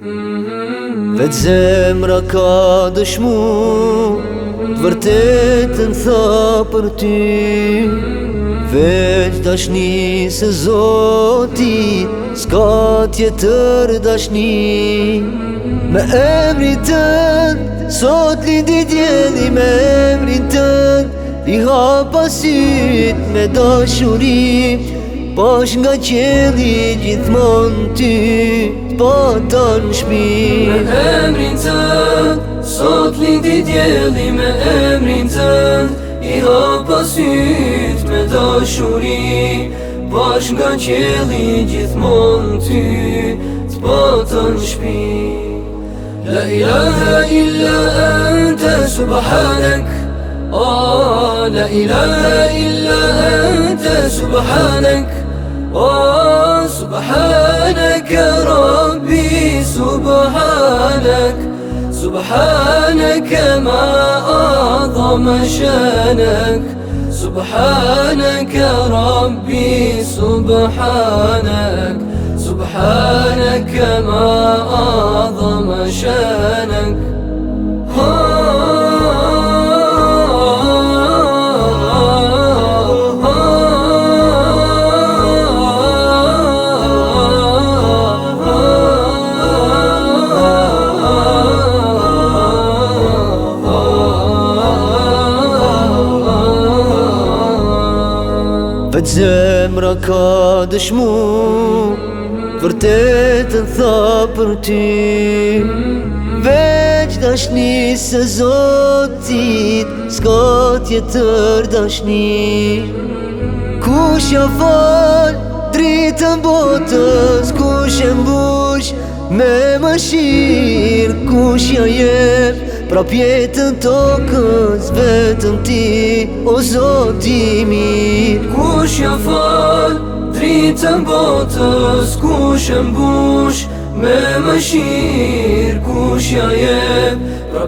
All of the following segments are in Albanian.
Vec zemra ka dëshmu Të vërtetën tha për ty Vec dashni se zoti Ska tjetër dashni Me emri tënë Sot di djeli me emri tënë I pasit me dashurim Pash nga qeli gjithmon ty botën po shpi Me emrin të sot lindi djeli me emrin të I hapa sytë me dashuri Bashë nga qeli gjithmonë ty Të po botën shpi La ilaha illa ente subhanak oh, La ilaha illa ente subhanak oh, Subhanaka سبحانك ما أعظم شانك سبحانك ربي سبحانك سبحانك ما أعظم شانك Pe të zemra ka dëshmu Vërtetën tha për ty Veç dashni se zotit Ska tjetër dashni Kush ja fal dritën botës Kush e mbush me më shirë Kush ja jep pra pjetën tokës Vetën ti o zotimi ja fal Dritën botës kush e Me më shirë kush ja jep Pra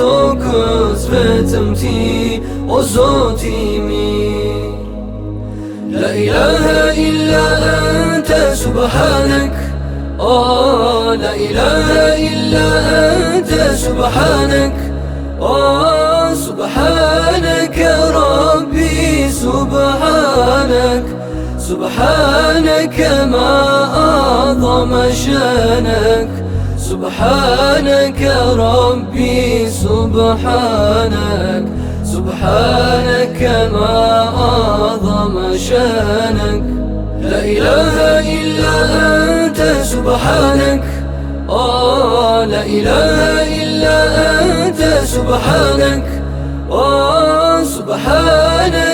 tokës vetëm ti O zotimi La ilaha illa ente subhanek oh, La ilaha illa ente subhanek oh, Subhanek سبحانك ما أعظم شانك سبحانك ربي سبحانك سبحانك ما أعظم شانك لا إله إلا أنت سبحانك آه لا إله إلا أنت سبحانك آه سبحانك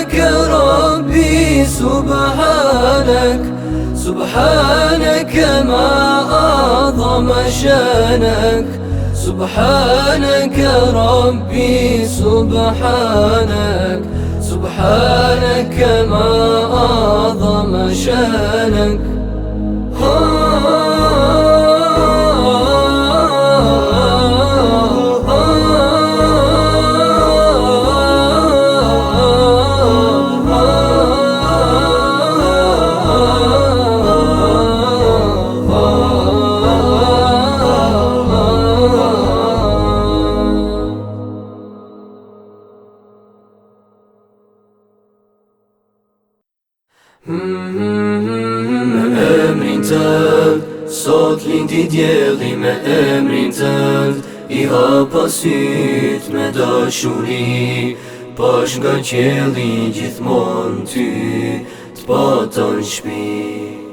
سبحانك ما أعظم شانك سبحانك ربي سبحانك سبحانك ما أعظم شانك Me emrin tëndë Sot lindi djeli me emrin tëndë I ha pasit me dashuri Pash nga qeli gjithmon ty Të patan shpi